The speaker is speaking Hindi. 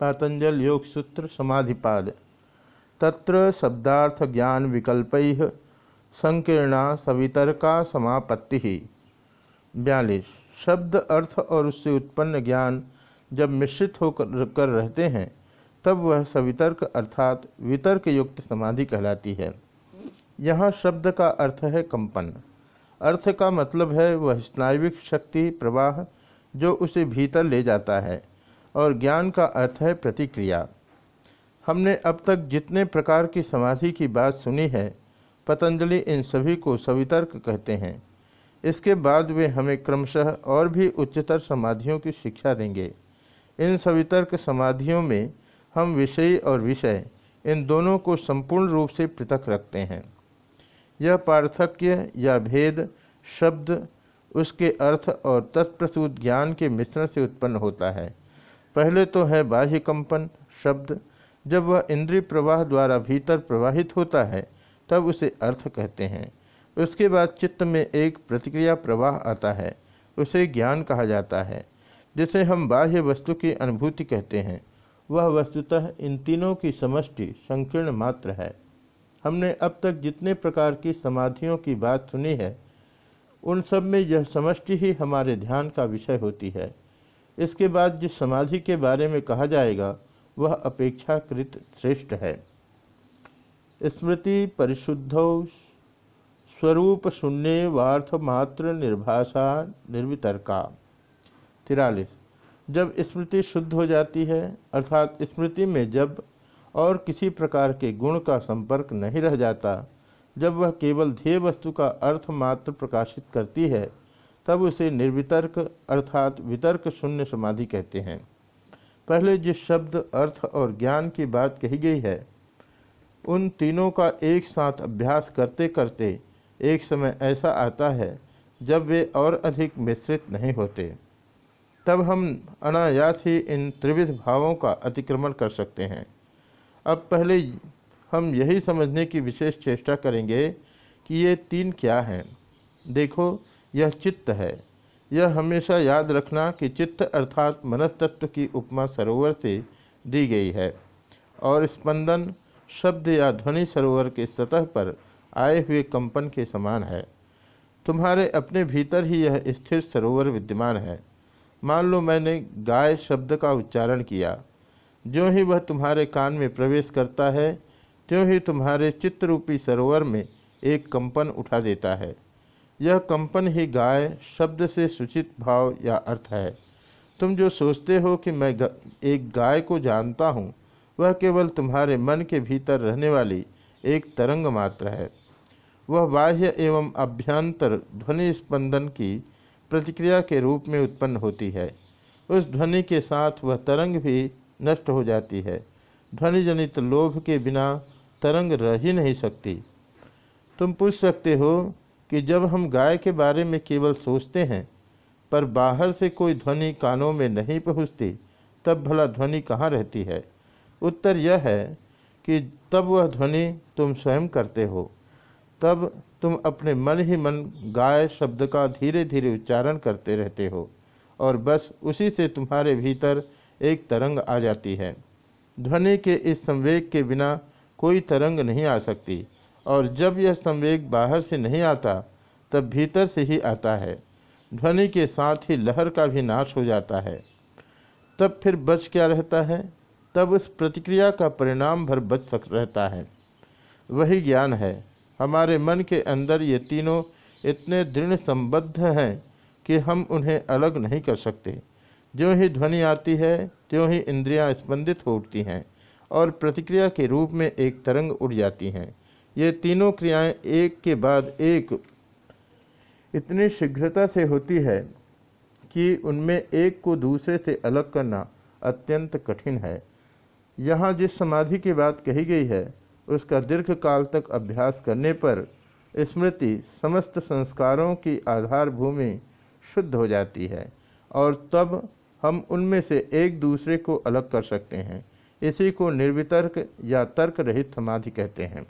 पातंजल योग सूत्र समाधिपाद तत्र शब्दार्थ ज्ञान विकल्प संकीर्णा सवितरका समापत्ति बयालीस शब्द अर्थ और उससे उत्पन्न ज्ञान जब मिश्रित होकर कर रहते हैं तब वह सवितर्क अर्थात वितर्क युक्त समाधि कहलाती है यहाँ शब्द का अर्थ है कंपन अर्थ का मतलब है वह स्नायविक शक्ति प्रवाह जो उसे भीतर ले जाता है और ज्ञान का अर्थ है प्रतिक्रिया। हमने अब तक जितने प्रकार की समाधि की बात सुनी है, पतंजलि इन सभी को सवितर्क कहते हैं। इसके बाद वे हमें क्रमशः और भी उच्चतर समाधियों की शिक्षा देंगे। इन सवितर्क समाधियों में हम विषय और विषय, इन दोनों को संपूर्ण रूप से पृथक रखते हैं। यह पार्थक्य या भेद, शब्द, उसके अर्थ और तत्प्रसूत ज्ञान के मिश्रण से उत्पन्न होता है। पहले तो है बाह्य कंपन शब्द। जब वह इंद्रिय प्रवाह द्वारा भीतर प्रवाहित होता है, तब उसे अर्थ कहते हैं। उसके बाद चित्त में एक प्रतिक्रिया प्रवाह आता है, उसे ज्ञान कहा जाता है, जिसे हम बाह्य वस्तु की अनुभूति कहते हैं। वह वस्तुतः इन तीनों की समष्टि संकीर्ण मात्र है। हमने अब तक जितने प्रकार की समाधियों की बात सुनी है, उन सब में यह समष्टि ही हमारे ध्यान का विषय होती है। इसके बाद जिस समाधि के बारे में कहा जाएगा, वह अपेक्षाकृत श्रेष्ठ है। स्मृति परिशुद्धौ स्वरूप शून्य वार्थ मात्र निर्भाषा निर्वितरका। तिरालीस। जब स्मृति शुद्ध हो जाती है, अर्थात स्मृति में जब और किसी प्रकार के गुण का संपर्क नहीं रह जाता, जब वह केवल ध्येय वस्तु का अर्थ मात्र प्रकाशित करती है तब उसे निर्वितर्क अर्थात वितर्क शून्य समाधि कहते हैं। पहले जिस शब्द अर्थ और ज्ञान की बात कही गई है, उन तीनों का एक साथ अभ्यास करते करते एक समय ऐसा आता है जब वे और अधिक मिश्रित नहीं होते। तब हम अनायास ही इन त्रिविध भावों का अतिक्रमण कर सकते हैं। अब पहले हम यही समझने की विशेष चेष्टा करेंगे कि ये तीन क्या हैं। देखो यह चित्त है। यह हमेशा याद रखना कि चित्त अर्थात मनस्तत्व की उपमा सरोवर से दी गई है और स्पंदन शब्द या ध्वनि सरोवर के सतह पर आए हुए कंपन के समान है। तुम्हारे अपने भीतर ही यह स्थिर सरोवर विद्यमान है। मान लो मैंने गाय शब्द का उच्चारण किया। जो ही वह तुम्हारे कान में प्रवेश करता है, त्यों ही तुम्हारे चित्तरूपी सरोवर में एक कंपन उठा देता है। यह कंपन ही गाय शब्द से सूचित भाव या अर्थ है। तुम जो सोचते हो कि मैं एक गाय को जानता हूँ, वह केवल तुम्हारे मन के भीतर रहने वाली एक तरंग मात्र है। वह बाह्य एवं अभ्यंतर ध्वनि स्पंदन की प्रतिक्रिया के रूप में उत्पन्न होती है। उस ध्वनि के साथ वह तरंग भी नष्ट हो जाती है। ध्वनि जनित लोभ के बिना तरंग रह ही नहीं सकती। तुम पूछ सकते हो कि जब हम गाय के बारे में केवल सोचते हैं, पर बाहर से कोई ध्वनि कानों में नहीं पहुँचती, तब भला ध्वनि कहाँ रहती है? उत्तर यह है कि तब वह ध्वनि तुम स्वयं करते हो। तब तुम अपने मन ही मन गाय शब्द का धीरे धीरे उच्चारण करते रहते हो, और बस उसी से तुम्हारे भीतर एक तरंग आ जाती है। ध्वनि के इस संवेग के बिना कोई तरंग नहीं आ सकती। और जब यह संवेग बाहर से नहीं आता, तब भीतर से ही आता है। ध्वनि के साथ ही लहर का भी नाश हो जाता है। तब फिर बच क्या रहता है? तब उस प्रतिक्रिया का परिणाम भर बच सक, रहता है। वही ज्ञान है। हमारे मन के अंदर ये तीनों इतने दृढ़ संबद्ध हैं कि हम उन्हें अलग नहीं कर सकते। जो ही ध्वनि आती है, त्यों ही इंद्रियाँ स्पंदित हो उठती हैं और प्रतिक्रिया के रूप में एक तरंग उड़ जाती हैं। ये तीनों क्रियाएँ एक के बाद एक इतनी शीघ्रता से होती है कि उनमें एक को दूसरे से अलग करना अत्यंत कठिन है। यहाँ जिस समाधि की बात कही गई है, उसका दीर्घ काल तक अभ्यास करने पर स्मृति समस्त संस्कारों की आधार भूमि शुद्ध हो जाती है और तब हम उनमें से एक दूसरे को अलग कर सकते हैं। इसी को निर्वितर्क या तर्क रहित समाधि कहते हैं।